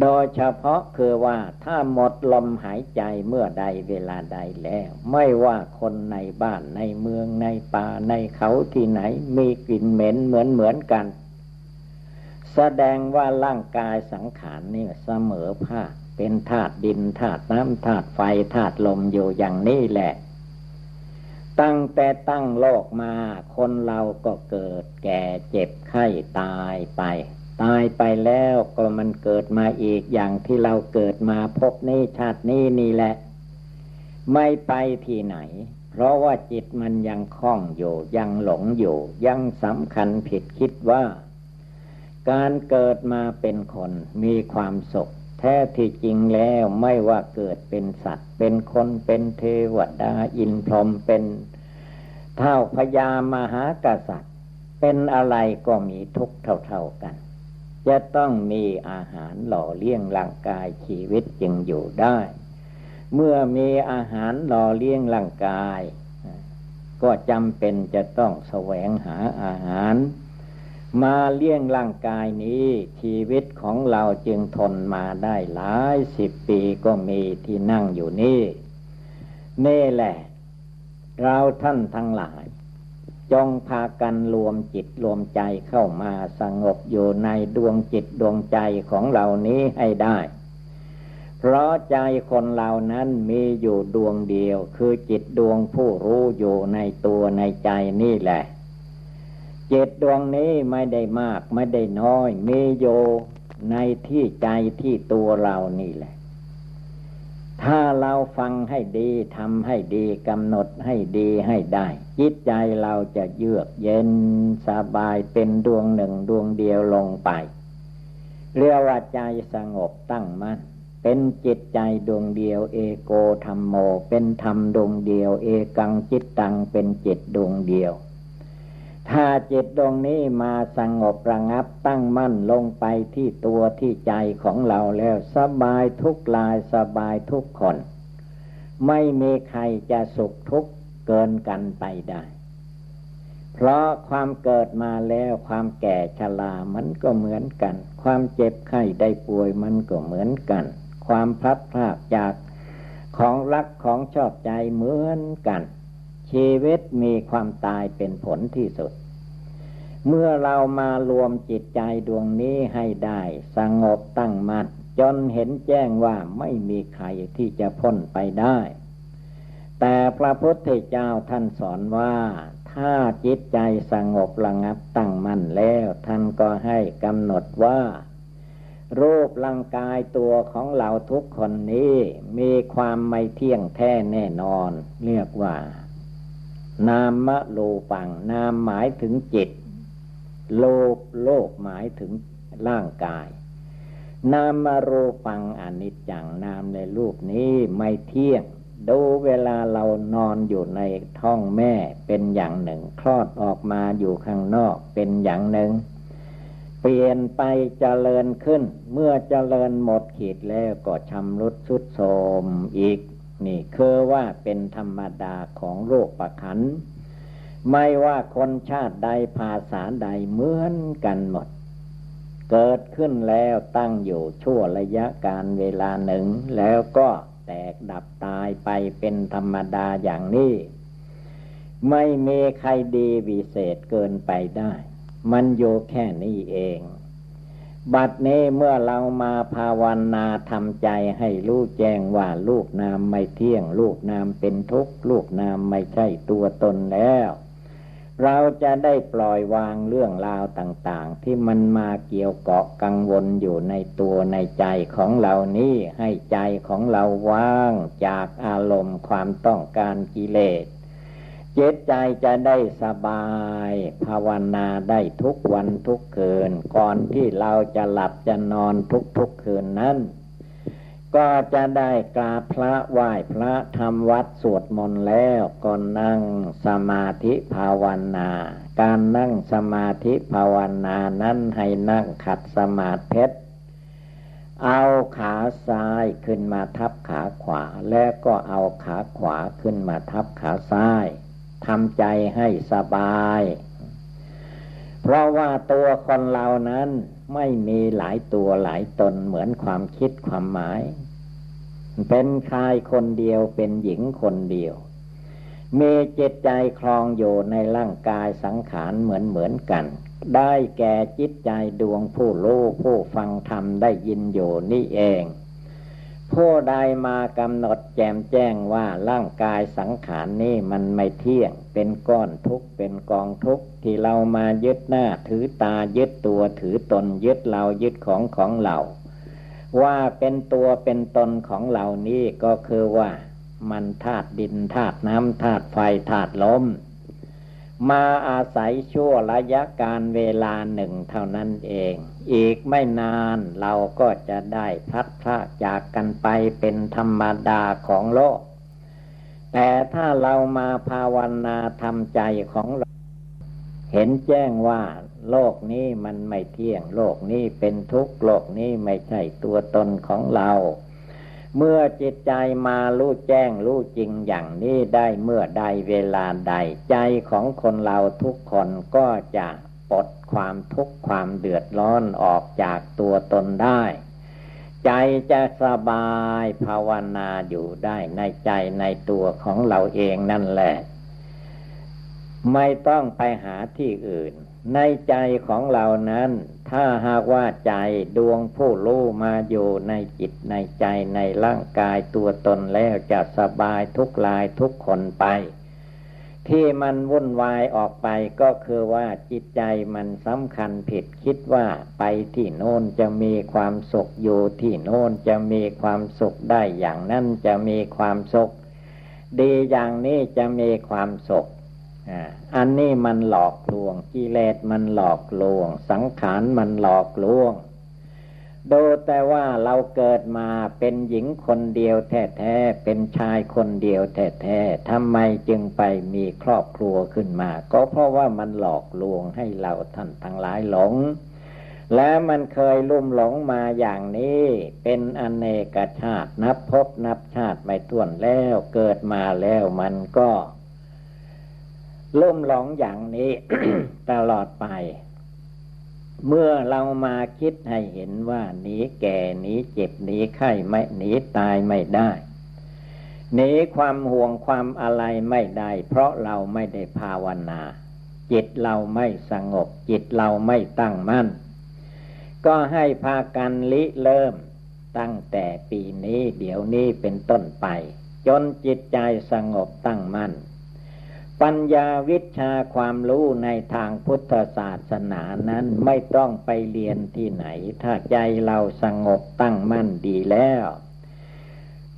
โดยเฉพาะคือว่าถ้าหมดลมหายใจเมื่อใดเวลาใดแล้ว ไม่ว่าคนในบ้านในเมืองในป่าในเขาที่ไหน มีกลิ่นเหม็นเหมือนเหมือนกัน แสดงว่าร่างกายสังขารนี่เสมอภาคเป็นธาตุดินธาตุน้ำธาตุไฟธาตุลมอยู่อย่างนี้แหละ ตั้งแต่ตั้งโลกมาคนเราก็เกิดแก่เจ็บไข้ตายไป ตายไปแล้วก็มันเกิดมาอีกอย่างที่เราเกิดมาพบนี้ชาตินี้นี่แหละ ไม่ไปที่ไหน เพราะว่าจิตมันยังคล้องอยู่ ยังหลงอยู่ ยังสำคัญผิดคิดว่า การเกิดมาเป็นคนมีความสุขแท้ที่จริงแล้วไม่ว่าเกิดเป็นสัตว์ เป็นคนเป็นเทวดาอินพรหมเป็นเท่าพญามหากษัตริย์ เป็นอะไรก็มีทุกเท่า ๆกัน จะต้องมีอาหารหล่อเลี้ยงร่างกายชีวิตจึงอยู่ได้ เมื่อมีอาหารหล่อเลี้ยงร่างกาย ก็จำเป็นจะต้องแสวงหาอาหาร มาเลี้ยงร่างกายนี้ ชีวิตของเราจึงทนมาได้หลายสิบปีก็มีที่นั่งอยู่นี่นี่แหละ เราท่านทั้งหลาย จงพากันรวมจิตรวมใจเข้ามาสงบอยู่ในดวงจิตดวงใจของเรานี้ให้ได้ เพราะใจคนเรานั้นมีอยู่ดวงเดียว คือจิตดวงผู้รู้อยู่ในตัวในใจนี่แหละ จิตดวงนี้ไม่ได้มากไม่ได้น้อย มีโยในที่ใจที่ตัวเรานี่แหละ ถ้าเราฟังให้ดีทำให้ดีกำหนดให้ดีให้ได้ จิตใจเราจะเยือกเย็นสบายเป็นดวงหนึ่งดวงเดียวลงไป เรียกว่าใจสงบตั้งมัน่นเป็นจิตใจดวงเดียวเอโกธรรมโม เป็นธรรมดวงเดียว เอกังจิตตังเป็นจิตดวงเดียว ถ้าจิตดวงนี้มาสงบระงับตั้งมั่นลงไปที่ตัวที่ใจของเราแล้วสบายทุกลายสบายทุกคน ไม่มีใครจะสุขทุกข์เกินกันไปได้ เพราะความเกิดมาแล้วความแก่ชรามันก็เหมือนกัน ความเจ็บไข้ได้ป่วยมันก็เหมือนกัน ความพลัดพรากจากของรักของชอบใจเหมือนกัน ชีวิตมีความตายเป็นผลที่สุด เมื่อเรามารวมจิตใจดวงนี้ให้ได้ สงบตั้งมัน่นจนเห็นแจ้งว่าไม่มีใครที่จะพ้นไปได้ แต่พระพุทธเจ้าท่านสอนว่า ถ้าจิตใจสงบระงับตั้งมั่นแล้วท่านก็ให้กำหนดว่ารูปร่างกายตัวของเราทุกคนนี้ มีความไม่เที่ยงแท้แน่นอน เรียกว่า นามะโลปัง นามหมายถึงจิต โลกโลกหมายถึงร่างกาย นามโรปังอนิจจังนามในรูปนี้ไม่เที่ยง ดูเวลาเรานอนอยู่ในท้องแม่เป็นอย่างหนึ่ง คลอดออกมาอยู่ข้างนอกเป็นอย่างหนึ่ง เปลี่ยนไปเจริญขึ้น เมื่อเจริญหมดขีดแล้วก็ชำรุดสุดโทมอีก นี่คือว่าเป็นธรรมดาของโลกประขัน ไม่ว่าคนชาติใดภาษาใดเหมือนกันหมด เกิดขึ้นแล้วตั้งอยู่ชั่วระยะการเวลาหนึ่ง แล้วก็แตกดับตายไปเป็นธรรมดาอย่างนี้ ไม่มีใครดีวิเศษเกินไปได้ มันโยแค่นี้เอง บัดนี้เมื่อเรามาภาวนาทำใจให้รู้แจ้งว่าลูกนามไม่เที่ยง ลูกนามเป็นทุกข์ลูกนามไม่ใช่ตัวตนแล้ว เราจะได้ปล่อยวางเรื่องราวต่างๆ ที่มันมาเกี่ยวเกาะกังวลอยู่ในตัวในใจของเรานี้ให้ใจของเราว่างจากอารมณ์ความต้องการกิเลส จิตใจจะได้สบาย ภาวนาได้ทุกวันทุกคืน ก่อนที่เราจะหลับจะนอนทุกทุกคืนนั้น ก็จะได้กราบพระไหว้พระทำวัดสวดมนต์แล้วก็นั่งสมาธิภาวนา การนั่งสมาธิภาวนานั้นให้นั่งขัดสมาธิเอาขาซ้ายขึ้นมาทับขาขวา แล้วก็เอาขาขวาขึ้นมาทับขาซ้าย ทำใจให้สบาย เพราะว่าตัวคนเรานั้นไม่มีหลายตัวหลายตนเหมือนความคิดความหมาย เป็นชายคนเดียวเป็นหญิงคนเดียว มีจิตใจคลองอยู่ในร่างกายสังขารเหมือนเหมือนกัน ได้แก่จิตใจดวงผู้รู้ผู้ฟังธรรมได้ยินอยู่นี่เอง ผู้ใดมากำหนดแจมแจ้งว่าร่างกายสังขารนี่มันไม่เที่ยง เป็นก้อนทุกข์เป็นกองทุกข์ที่เรามายึดหน้าถือตายึดตัวถือตนยึดเรายึดของของเราว่าเป็นตัวเป็นตนของเหล่านี้ก็คือว่า มันธาตุดินธาตุน้ำธาตุไฟธาตุลมมาอาศัยชั่วระยะการเวลาหนึ่งเท่านั้นเอง อีกไม่นานเราก็จะได้พัดพระจากกันไปเป็นธรรมดาของโลก แต่ถ้าเรามาภาวนาทำใจของเรา เห็นแจ้งว่าโลกนี้มันไม่เที่ยงโลกนี้เป็นทุกข์โลกนี้ไม่ใช่ตัวตนของเรา เมื่อจิตใจมารู้แจ้งรู้จริงอย่างนี้ได้เมื่อใดเวลาใดใจของคนเราทุกคนก็จะ ปลดความทุกข์ความเดือดร้อนออกจากตัวตนได้ ใจจะสบายภาวนาอยู่ได้ในใจในตัวของเราเองนั่นแหละ ไม่ต้องไปหาที่อื่น ในใจของเรานั้น ถ้าหากว่าใจดวงผู้รู้มาอยู่ในจิตในใจในร่างกายตัวตนแล้วจะสบายทุกลายทุกคนไป ที่มันวุ่นวายออกไปก็คือว่าจิตใจมันสำคัญผิดคิดว่าไปที่โน้นจะมีความสุขอยู่ที่โน้นจะมีความสุขได้อย่างนั้นจะมีความสุข ดีอย่างนี้จะมีความสุขอันนี้มันหลอกลวงกิเลสมันหลอกลวง สังขารมันหลอกลวง ดูแต่ว่าเราเกิดมาเป็นหญิงคนเดียวแท้ๆ เป็นชายคนเดียวแท้ๆ ทำไมจึงไปมีครอบครัวขึ้นมา ก็เพราะว่ามันหลอกลวงให้เราท่านทั้งหลายหลง และมันเคยลุ่มหลงมาอย่างนี้ เป็นอเนกชาตินับพบนับชาติไม่ถ้วนแล้วเกิดมาแล้วมันก็ลุ่มหลงอย่างนี้ตลอดไป เมื่อเรามาคิดให้เห็นว่าหนีแก่หนีเจ็บหนีไข้ไม่หนีตายไม่ได้หนีความห่วงความอะไรไม่ได้ เพราะเราไม่ได้ภาวนา จิตเราไม่สงบ จิตเราไม่ตั้งมั่น ก็ให้พากันลิเริ่ม ตั้งแต่ปีนี้เดี๋ยวนี้เป็นต้นไป จนจิตใจสงบตั้งมั่น ปัญญาวิชาความรู้ในทางพุทธศาสนานั้นไม่ต้องไปเรียนที่ไหน ถ้าใจเราสงบตั้งมั่นดีแล้ว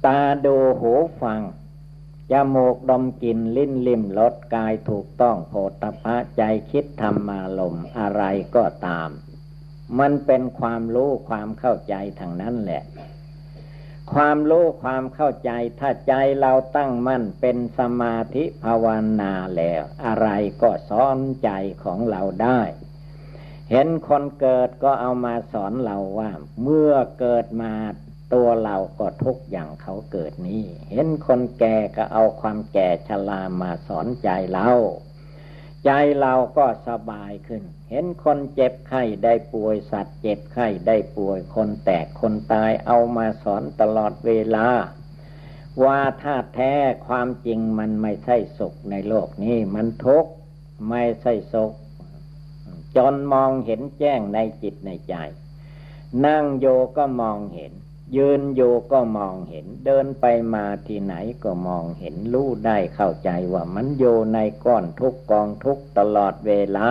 ตาดูหูฟังจมูกดมกลิ่นลิ้นลิมรสกายถูกต้องโพธพะใจคิดธรรมาลมอะไรก็ตาม มันเป็นความรู้ความเข้าใจทางนั้นแหละ ความรู้ความเข้าใจถ้าใจเราตั้งมั่นเป็นสมาธิภาวนาแล้ว อะไรก็สอนใจของเราได้ เห็นคนเกิดก็เอามาสอนเราว่า เมื่อเกิดมาตัวเราก็ทุกอย่างเขาเกิดนี้ เห็นคนแก่ก็เอาความแก่ชรามาสอนใจเรา ใจเราก็สบายขึ้น เห็นคนเจ็บไข้ได้ป่วยสัตว์เจ็บไข้ได้ป่วยคนแตกคนตายเอามาสอนตลอดเวลา ว่าถ้าแท้ความจริงมันไม่ใช่สุขในโลกนี้ มันทุกข์ไม่ใช่สุขจนมองเห็นแจ้งในจิตในใจ นั่งโยก็มองเห็น ยืนอยู่ก็มองเห็น เดินไปมาที่ไหนก็มองเห็นรู้ได้เข้าใจว่ามันอยู่ในก้อนทุกกองทุกตลอดเวลา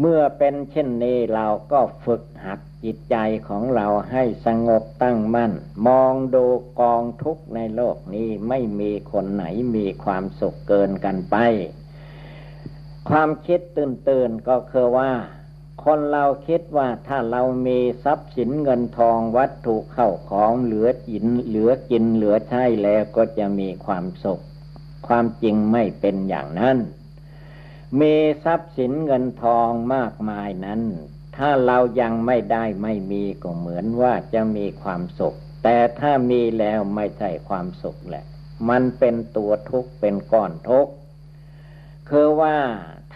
เมื่อเป็นเช่นนี้เราก็ฝึกหัดจิตใจของเราให้สงบตั้งมั่น มองดูกองทุกในโลกนี้ไม่มีคนไหนมีความสุขเกินกันไป ความคิดตื่นๆก็คือว่า คนเราคิดว่าถ้าเรามีทรัพย์สินเงินทองวัตถุเข้าของเหลือกิน เหลือกินเหลือใช้แล้วก็จะมีความสุข ความจริงไม่เป็นอย่างนั้น มีทรัพย์สินเงินทองมากมายนั้น ถ้าเรายังไม่ได้ไม่มีก็เหมือนว่าจะมีความสุข แต่ถ้ามีแล้วไม่ใช่ความสุขแหละ มันเป็นตัวทุกข์เป็นก้อนทุกข์คือว่า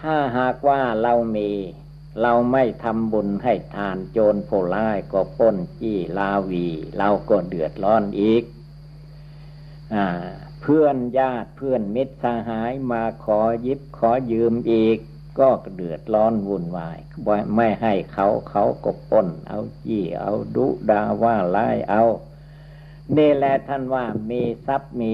ถ้าหากว่าเรามี เราไม่ทำบุญให้ทานโจรผู้ร้ายก็ป้นจี้ลาวี เราก็เดือดร้อนอีก อ่า เพื่อนญาติเพื่อนมิตรสหายมาขอยิบขอยืมอีก ก็เดือดร้อนวุ่นวาย ไม่ให้เขาเขาก็ป้น เอาจี้เอาดุดาว่าไล่เอาเนี่แหละท่านว่ามีทรัพย์มี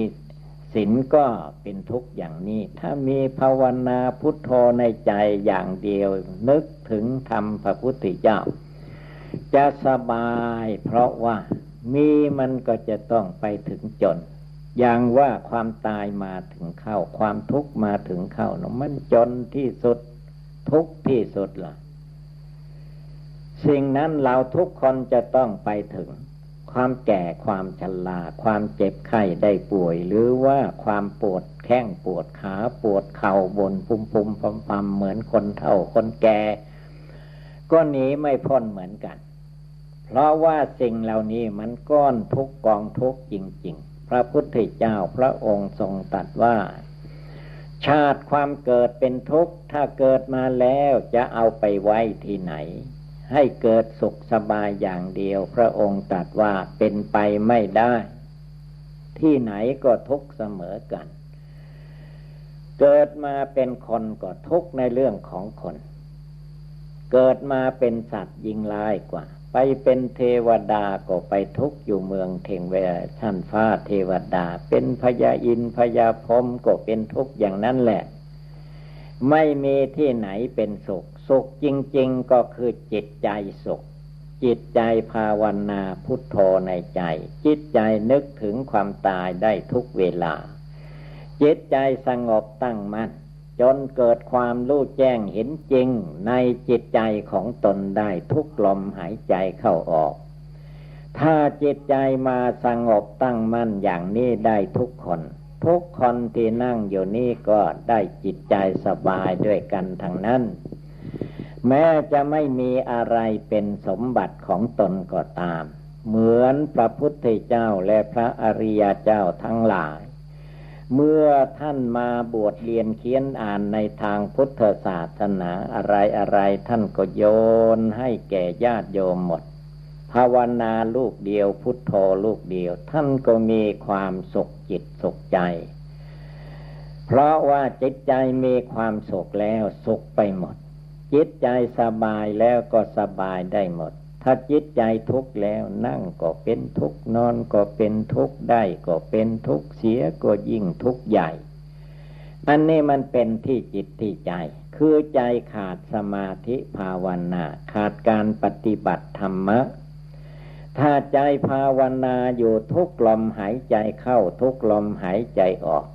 สินก็เป็นทุกข์อย่างนี้ ถ้ามีภาวนาพุทโธในใจอย่างเดียว นึกถึงธรรมพระพุทธเจ้า จะสบายเพราะว่ามีมันก็จะต้องไปถึงจน อย่างว่าความตายมาถึงเข้า ความทุกข์มาถึงเข้านะมันจนที่สุดทุกที่สุดละ่ะ สิ่งนั้นเราทุกคนจะต้องไปถึง ความแก่ความชราความเจ็บไข้ได้ป่วย หรือว่าความปวดแข้งปวดขาปวดเข่าบนปุ่มปุ่มพัมพัมเหมือนคนเฒ่าคนแก่ ก็หนีไม่พ้นเหมือนกัน เพราะว่าสิ่งเหล่านี้มันก้อนทุกกองทุกจริง พระพุทธเจ้าพระองค์ทรงตรัสว่า ชาติความเกิดเป็นทุกข์ ถ้าเกิดมาแล้วจะเอาไปไว้ที่ไหน ให้เกิดสุขสบายอย่างเดียว พระองค์ตรัสว่าเป็นไปไม่ได้ ที่ไหนก็ทุกข์เสมอกัน เกิดมาเป็นคนก็ทุกข์ในเรื่องของคน เกิดมาเป็นสัตว์ยิงลายกว่า ไปเป็นเทวดาก็ไปทุกอยู่เมืองเทงเวชั้นฟ้าเทวดา เป็นพญาอินพญาพรมก็เป็นทุกอย่างนั้นแหละ ไม่มีที่ไหนเป็นสุข สุขจริง ๆ ก็คือจิตใจสุข จิตใจภาวนาพุทโธในใจ จิตใจนึกถึงความตายได้ทุกเวลา จิตใจสงบตั้งมัน่น จนเกิดความรู้แจ้งเห็นจริงในจิตใจของตนได้ทุกลมหายใจเข้าออก ถ้าจิตใจมาสงบตั้งมั่นอย่างนี้ได้ทุกคน ทุกคนที่นั่งอยู่นี่ก็ได้จิตใจสบายด้วยกันทั้งนั้น แม้จะไม่มีอะไรเป็นสมบัติของตนก็ตาม เหมือนพระพุทธเจ้าและพระอริยเจ้าทั้งหลาย เมื่อท่านมาบวชเรียนเขียนอ่านในทางพุทธศาสนาอะไรอะไรท่านก็โยนให้แก่ญาติโยมหมด ภาวนาลูกเดียวพุทโธลูกเดียว ท่านก็มีความสุขจิตสุขใจ เพราะว่าจิตใจมีความสุขแล้วสุขไปหมด จิตใจสบายแล้วก็สบายได้หมด ถ้าจิตใจทุกข์แล้วนั่งก็เป็นทุกข์นอนก็เป็นทุกข์ได้ก็เป็นทุกข์เสียก็ยิ่งทุกข์ใหญ่ อันนี้มันเป็นที่จิตที่ใจ คือใจขาดสมาธิภาวนาขาดการปฏิบัติธรรมะ ถ้าใจภาวนาอยู่ทุกลมหายใจเข้าทุกลมหายใจออก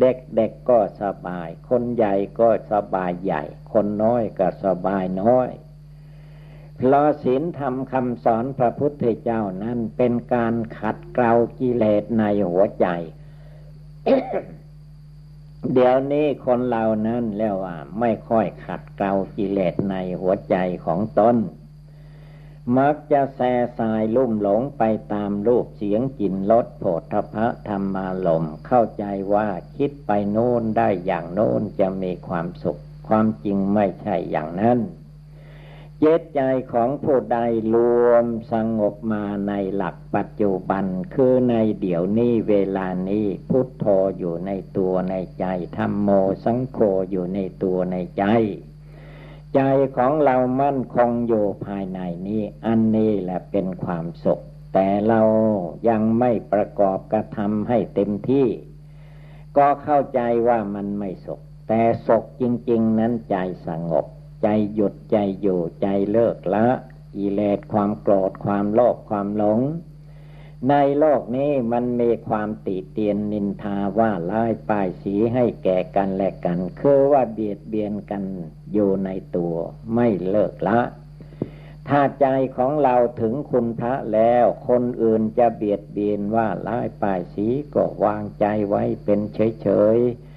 เด็กๆกก็สบาย คนใหญ่ก็สบายใหญ่ คนน้อยก็สบายน้อย เพราะศีลธรรมคำสอนพระพุทธเจ้านั้นเป็นการขัดเกลากิเลสในหัวใจ เดี๋ยวนี้คนเรานั้นแล้วว่า ไม่ค่อยขัดเกลากิเลสในหัวใจของตนมักจะแส่สายลุ่มหลงไปตามรูปเสียงกลิ่นรสโผฏฐะธรรมาลมเข้าใจว่าคิดไปโน้นได้อย่างโน้นจะมีความสุข ความจริงไม่ใช่อย่างนั้น เจตใจของผู้ใดรวมสงบมาในหลักปัจจุบันคือในเดี๋ยวนี้เวลานี้พุทโธอยู่ในตัวในใจธรรมโมสังโฆอยู่ในตัวในใจ ใจของเรามั่นคงอยู่ภายในนี้อันนี้แหละเป็นความสุข แต่เรายังไม่ประกอบกระทำให้เต็มที่ ก็เข้าใจว่ามันไม่สุข แต่สุขจริง ๆ นั้นใจสงบ ใจหยุดใจอยู่ใจเลิกละอิเลสความโกรธความโลภความหลง ในโลกนี้มันมีความติเตียนนินทาว่าร้ายป้ายสีให้แก่กันและกัน คือว่าเบียดเบียนกันอยู่ในตัวไม่เลิกละถ้าใจของเราถึงคุณพระแล้ว คนอื่นจะเบียดเบียนว่าร้ายป้ายสีก็วางใจไว้เป็นเฉยๆ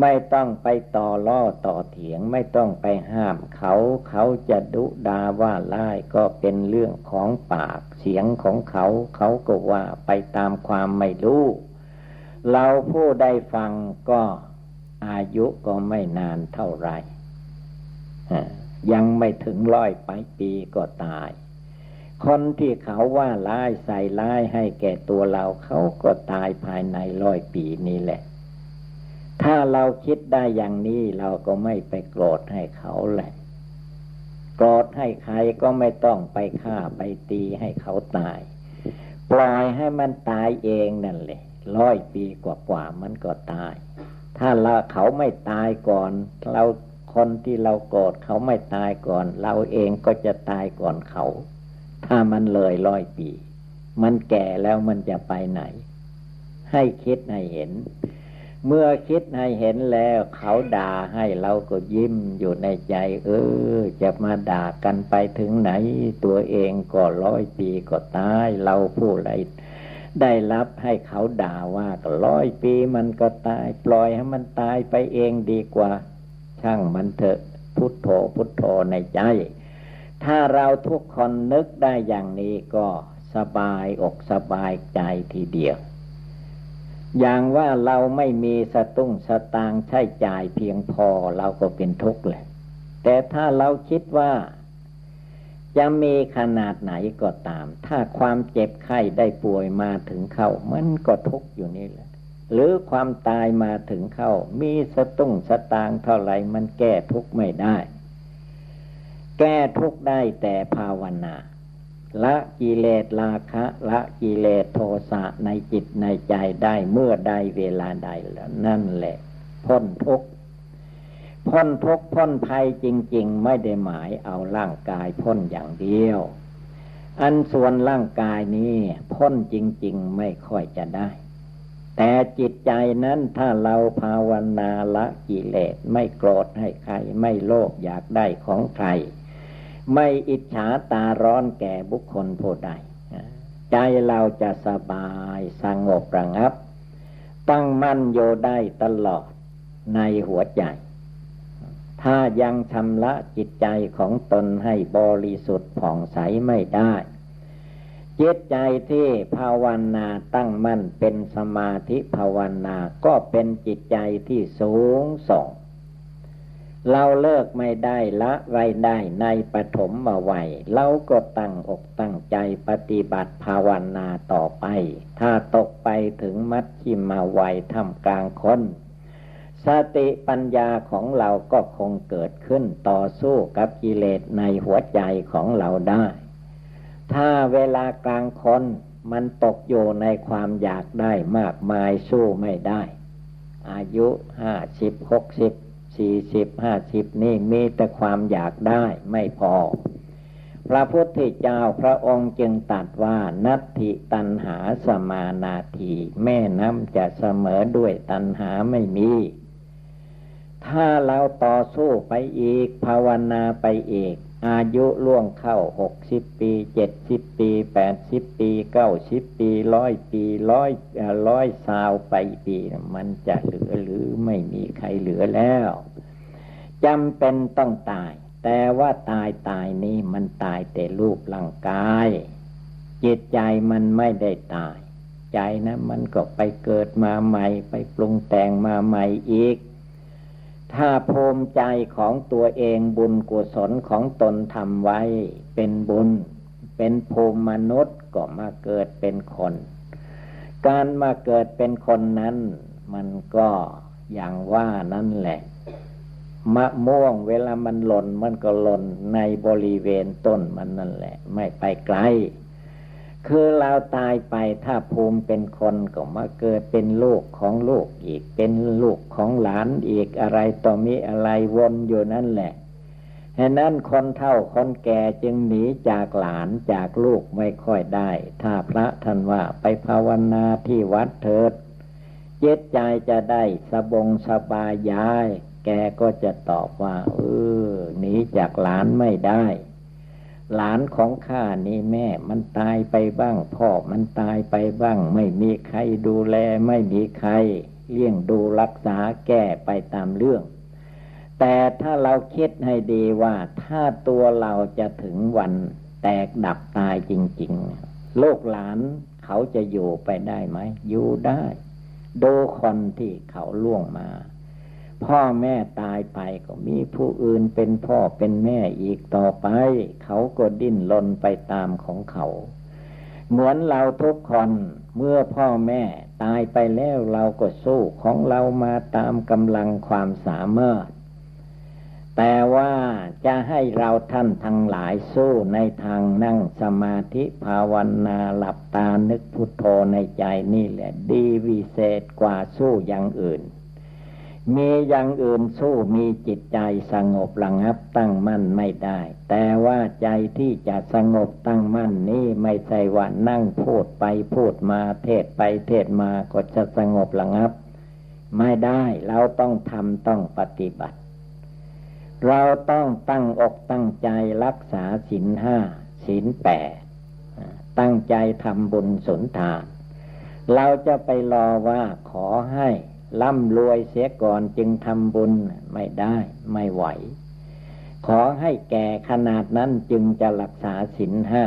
ไม่ต้องไปต่อล่อต่อเถียง ไม่ต้องไปห้ามเขา เขาจะดุดาว่าร้ายก็เป็นเรื่องของปากเสียงของเขา เขาก็ว่าไปตามความไม่รู้ เราผู้ได้ฟังก็อายุก็ไม่นานเท่าไหร่ยังไม่ถึงร้อยไปปีก็ตาย คนที่เขาว่าร้ายใส่ร้ายให้แก่ตัวเราเขาก็ตายภายในร้อยปีนี้แหละ ถ้าเราคิดได้อย่างนี้เราก็ไม่ไปโกรธให้เขาแหละ โกรธให้ใครก็ไม่ต้องไปฆ่าไปตีให้เขาตาย ปล่อยให้มันตายเองนั่นเลยร้อยปีกว่าๆมันก็ตาย ถ้าเราเขาไม่ตายก่อน เราคนที่เราโกรธเขาไม่ตายก่อน เราเองก็จะตายก่อนเขา ถ้ามันเลยร้อยปี มันแก่แล้วมันจะไปไหน ให้คิดให้เห็น เมื่อคิดให้เห็นแล้ว เขาด่าให้เราก็ยิ้มอยู่ในใจ เออ จะมาด่ากันไปถึงไหน ตัวเองก็ร้อยปีก็ตาย เราผู้ไรได้รับให้เขาด่าว่าก็ร้อยปีมันก็ตาย ปล่อยให้มันตายไปเองดีกว่า ช่างมันเถอะ พุทโธพุทโธในใจ ถ้าเราทุกคนนึกได้อย่างนี้ก็สบายอกสบายใจทีเดียว อย่างว่าเราไม่มีสตุ้งสตางใช้จ่ายเพียงพอเราก็เป็นทุกข์เลย แต่ถ้าเราคิดว่า จะมีขนาดไหนก็ตาม ถ้าความเจ็บไข้ได้ป่วยมาถึงเข้า มันก็ทุกข์อยู่นี่แหละ หรือความตายมาถึงเข้า มีสตุ้งสตางเท่าไหร่มันแก้ทุกข์ไม่ได้ แก้ทุกข์ได้แต่ภาวนา ละกิเลสราคะละกิเลสโทสะในจิตในใจได้เมื่อใดเวลาใดแล้วนั่นแหละ พ้นทุกข์พ้นทุกข์พ้นภัยจริง ๆ ไม่ได้หมายเอาร่างกายพ้นอย่างเดียว อันส่วนร่างกายนี้พ้นจริง ๆ ไม่ค่อยจะได้ แต่จิตใจนั้นถ้าเราภาวนาละกิเลสไม่โกรธให้ใคร ไม่โลภอยากได้ของใคร ไม่อิจฉาตาร้อนแก่บุคคลผู้ใดใจเราจะสบายสงบระงับ ตั้งมั่นโยได้ตลอดในหัวใจ ถ้ายังชำระจิตใจของตนให้บริสุทธิ์ผ่องใสไม่ได้จิตใจที่ภาวนาตั้งมั่นเป็นสมาธิภาวนาก็เป็นจิตใจที่สูงส่ง เราเลิกไม่ได้ละไว้ได้ในปฐมมาวัยเราก็ตั้งอกตั้งใจปฏิบัติภาวนาต่อไป ถ้าตกไปถึงมัชชิมาวัยทำกลางคนสติปัญญาของเราก็คงเกิดขึ้นต่อสู้กับกิเลสในหัวใจของเราได้ ถ้าเวลากลางคนมันตกอยู่ในความอยากได้มากมายสู้ไม่ได้ อายุห้าสิบหกสิบ สี่สิบห้าสิบนี่มีแต่ความอยากได้ไม่พอ พระพุทธเจ้าพระองค์จึงตัดว่านัตถิตันหาสมานาทีแม่น้ำจะเสมอด้วยตันหาไม่มี ถ้าเราต่อสู้ไปอีก ภาวนาไปอีก อายุล่วงเข้าหกสิบปีเจ็ดสิบปีแปดสิบปีเก้าสิบปีร้อยปีร้อยร้อยสาวไปปี มันจะเหลือหรือไม่มีใครเหลือแล้วจำเป็นต้องตาย แต่ว่าตายตายนี้มันตายแต่รูปร่างกาย จิตใจมันไม่ได้ตาย ใจนะ มันก็ไปเกิดมาใหม่ ไปปรุงแต่งมาใหม่อีก ถ้าภูมิใจของตัวเองบุญกุศลของตนทำไว้ เป็นบุญ เป็นภูมิมนุษย์ก็มาเกิดเป็นคน การมาเกิดเป็นคนนั้น มันก็อย่างว่านั่นแหละ มะม่วงเวลามันหล่นมันก็หล่นในบริเวณต้นมันนั่นแหละ ไม่ไปไกล คือเราตายไปถ้าภูมิเป็นคนก็มาเกิดเป็นลูกของลูกอีก เป็นลูกของหลานอีกอะไรต่อมีอะไรวนอยู่นั่นแหละฉะนั้นคนเฒ่าคนแก่จึงหนีจากหลานจากลูกไม่ค่อยได้ ถ้าพระท่านว่าไปภาวนาที่วัดเถิดเจตใจจะได้สบงสบายยาย แกก็จะตอบว่า เออหนีจากหลานไม่ได้ หลานของข้านี่แม่ มันตายไปบ้าง พ่อมันตายไปบ้าง ไม่มีใครดูแล ไม่มีใครเลี้ยงดูรักษาแก้ไปตามเรื่อง แต่ถ้าเราคิดให้ดีว่าถ้าตัวเราจะถึงวันแตกดับตายจริง ๆ โลกหลานเขาจะอยู่ไปได้ไหมอยู่ได้ดูคนที่เขาล่วงมา พ่อแม่ตายไปก็มีผู้อื่นเป็นพ่อเป็นแม่อีกต่อไป เขาก็ดิ้นรนไปตามของเขา เหมือนเราทุกคนเมื่อพ่อแม่ตายไปแล้วเราก็สู้ของเรามาตามกำลังความสามารถ แต่ว่าจะให้เราท่านทั้งหลายสู้ในทางนั่งสมาธิภาวนาหลับตานึกพุทโธในใจนี่แหละ ดีวิเศษกว่าสู้อย่างอื่น มีอย่างอื่นสู้มีจิตใจสงบระงับตั้งมั่นไม่ได้ แต่ว่าใจที่จะสงบตั้งมั่นนี้ไม่ใช่ว่านั่งพูดไปพูดมาเทศไปเทศมาก็จะสงบระงับ ไม่ได้เราต้องทำต้องปฏิบัติ เราต้องตั้งอกตั้งใจรักษาศีลห้าศีลแปดตั้งใจทำบุญสุนทาน เราจะไปรอว่าขอให้ ร่ำรวยเสียก่อนจึงทำบุญไม่ได้ไม่ไหว ขอให้แก่ขนาดนั้นจึงจะรักษาศีลห้า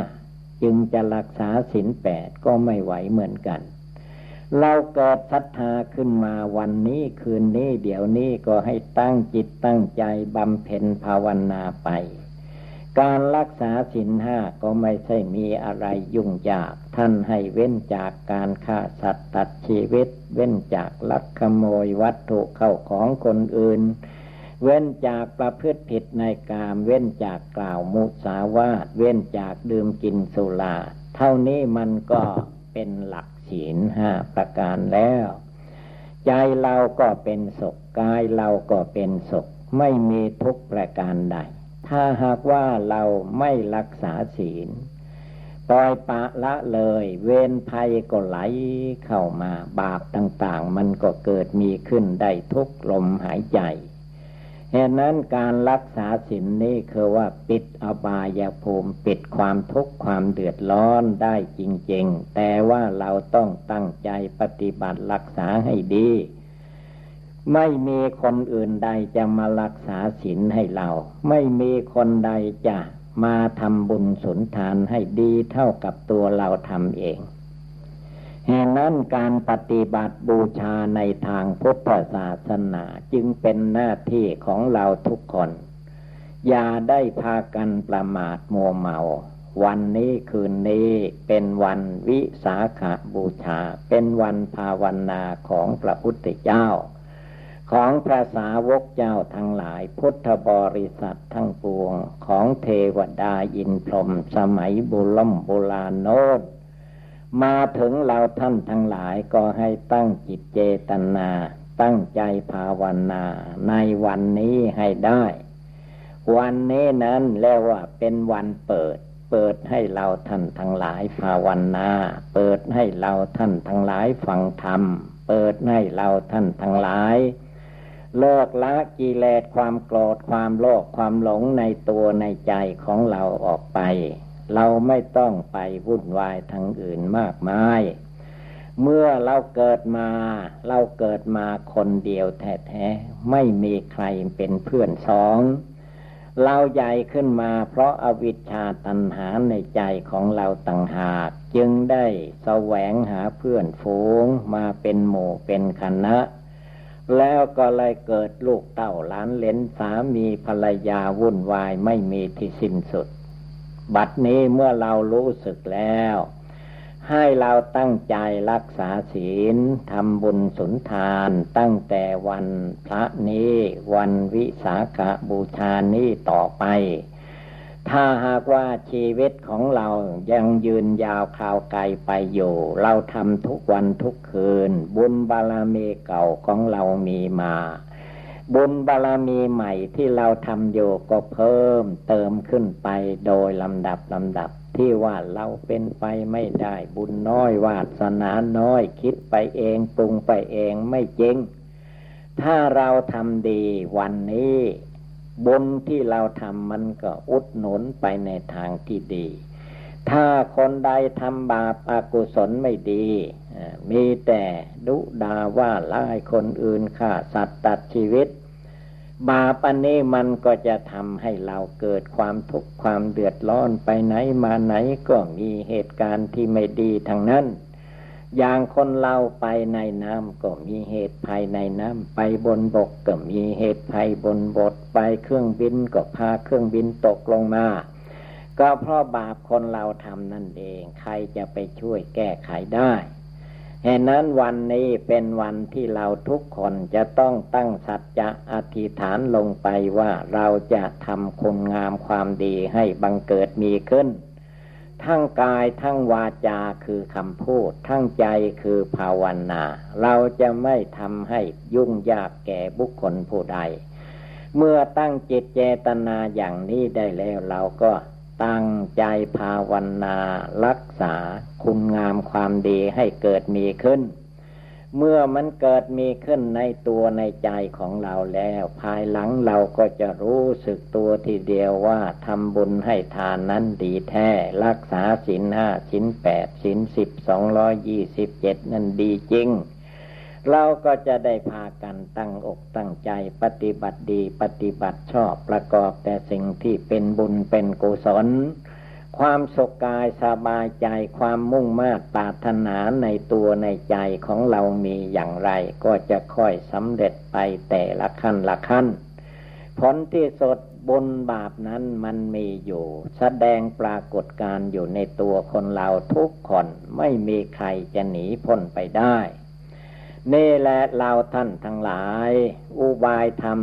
จึงจะรักษาศีลแปดก็ไม่ไหวเหมือนกัน เราเกิดศรัทธาขึ้นมาวันนี้คืนนี้เดี๋ยวนี้ก็ให้ตั้งจิตตั้งใจบำเพ็ญภาวนาไป การรักษาศีลห้าก็ไม่ใช่มีอะไรยุ่งยาก ท่านให้เว้นจากการฆ่าสัตว์ตัดชีวิต เว้นจากลักขโมยวัตถุเข้าของคนอื่น เว้นจากประพฤติผิดในกาม เว้นจากกล่าวมุสาวาทเว้นจากดื่มกินสุราเท่านี้มันก็เป็นหลักศีลห้าประการแล้ว ใจเราก็เป็นสุขกายเราก็เป็นสุขไม่มีทุกประการใดถ้าหากว่าเราไม่รักษาศีล ปล่อยปะละเลย เวรภัยก็ไหลเข้ามา บาปต่างๆ มันก็เกิดมีขึ้นได้ทุกลมหายใจเหตุนั้นการรักษาศีลนี้คือว่าปิดอบายภูมิปิดความทุกข์ความเดือดร้อนได้จริง ๆ แต่ว่าเราต้องตั้งใจปฏิบัติรักษาให้ดี ไม่มีคนอื่นใดจะมารักษาศีลให้เรา ไม่มีคนใดจะ มาทำบุญสุนทานให้ดีเท่ากับตัวเราทำเองแห่งนั้นการปฏิบัติบูชาในทางพุทธศาสนาจึงเป็นหน้าที่ของเราทุกคน อย่าได้พากันประมาทมัวเมา วันนี้คืนนี้เป็นวันวิสาขาบูชา เป็นวันภาวนาของพระพุทธเจ้า ของพระสาวกเจ้าทั้งหลาย พุทธบริษัททั้งปวงของเทวดาอินพรหมสมัยบุลมโบราณโนดมาถึงเราท่านทั้งหลายก็ให้ตั้งจิตเจตนา ตั้งใจภาวนา ในวันนี้ให้ได้ วันนี้นั้นเรียกว่าเป็นวันเปิด เปิดให้เราท่านทั้งหลายภาวนา เปิดให้เราท่านทั้งหลายฟังธรรม เปิดให้เราท่านทั้งหลาย เลิกละกิเลสความโกรธความโลภความหลงในตัวในใจของเราออกไป เราไม่ต้องไปวุ่นวายทางอื่นมากมาย เมื่อเราเกิดมา เราเกิดมาคนเดียวแท้ๆไม่มีใครเป็นเพื่อนสองเราใหญ่ขึ้นมาเพราะอาวิชชาตันหาในใจของเราต่างหาก จึงได้แสวงหาเพื่อนฝูงมาเป็นหมู่เป็นคณะ แล้วก็เลยเกิดลูกเต่าล้านเลนสามีภรรยาวุ่นวายไม่มีที่สิ้นสุด บัดนี้เมื่อเรารู้สึกแล้ว ให้เราตั้งใจรักษาศีลทำบุญสุนทานตั้งแต่วันพระนี้วันวิสาขาบูชานี้ต่อไป ถ้าหากว่าชีวิตของเรายังยืนยาวคราวไกลไปอยู่ เราทำทุกวันทุกคืน บุญบารมีเก่าของเรามีมา บุญบารมีใหม่ที่เราทำอยู่ก็เพิ่มเติมขึ้นไปโดยลำดับลำดับที่ว่าเราเป็นไปไม่ได้บุญน้อยวาสนาน้อยคิดไปเองปรุงไปเองไม่จริง ถ้าเราทำดีวันนี้ บุญที่เราทำมันก็อุดหนุนไปในทางที่ดี ถ้าคนใดทำบาปอากุศลไม่ดี มีแต่ดุดาว่าล่ายคนอื่นฆ่าสัตว์ตัดชีวิต บาปอันนี้มันก็จะทำให้เราเกิดความทุกข์ความเดือดร้อนไปไหนมาไหนก็มีเหตุการณ์ที่ไม่ดีทางนั้น อย่างคนเราไปในน้ำก็มีเหตุภัยในน้ำไปบนบกก็มีเหตุภัยบนบกไปเครื่องบินก็พาเครื่องบินตกลงมาก็เพราะบาปคนเราทำนั่นเอง ใครจะไปช่วยแก้ไขได้เหตุนั้นวันนี้เป็นวันที่เราทุกคนจะต้องตั้งสัจจะอธิษฐานลงไปว่าเราจะทำคุณงามความดีให้บังเกิดมีขึ้น ทั้งกายทั้งวาจาคือคำพูด ทั้งใจคือภาวนา เราจะไม่ทำให้ยุ่งยากแก่บุคคลผู้ใด เมื่อตั้งจิตเจตนาอย่างนี้ได้แล้วเราก็ตั้งใจภาวนา รักษาคุณงามความดีให้เกิดมีขึ้น เมื่อมันเกิดมีขึ้นในตัวในใจของเราแล้ว ภายหลังเราก็จะรู้สึกตัวทีเดียวว่าทำบุญให้ทานนั้นดีแท้ รักษาศีลห้าศีลแปดศีลสิบสองร้อยยี่สิบเจ็ดนั้นดีจริง เราก็จะได้พากันตั้งอกตั้งใจปฏิบัติดีปฏิบัติชอบประกอบแต่สิ่งที่เป็นบุญเป็นกุศล ความสกายสบายใจความมุ่งมา่ปรารถนาในตัวในใจของเรามีอย่างไร ก็จะค่อยสำเร็จไปแต่ละขั้นละขั้น ผลที่สดบุญบาปนั้นมันมีอยู่ แสดงปรากฏการอยู่ในตัวคนเราทุกคนไม่มีใครจะหนีพ้นไปได้ นี่แหละเราท่านทั้งหลาย อุบายธรรม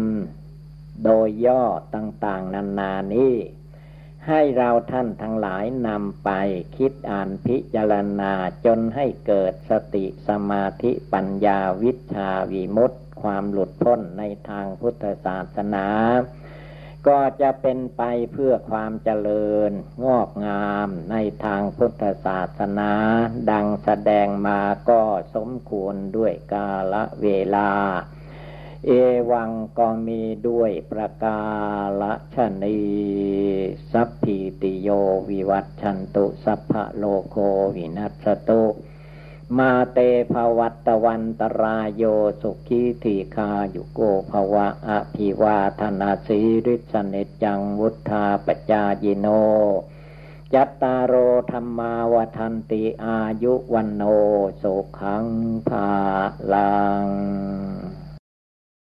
โดยย่อต่าง ๆ นานานี้ ให้เราท่านทั้งหลายนำไปคิดอ่านพิจารณาจนให้เกิดสติสมาธิปัญญาวิชาวิมุตติความหลุดพ้นในทางพุทธศาสนา ก็จะเป็นไปเพื่อความเจริญงอกงามในทางพุทธศาสนา ดังแสดงมาก็สมควรด้วยกาละเวลา เอวังก็มีด้วยประกาละชนีสัพพิติโยวิวัตชันตุสัพพะโลโควินัสตุมาเตภวัตวันตรายโยสุขีทีคายุโกภวะอภิวาธนาสีริสเนจังวุธาปจายิโน จัตตารโอธรรมาวทันติอายุวันโนสุขังภาลัง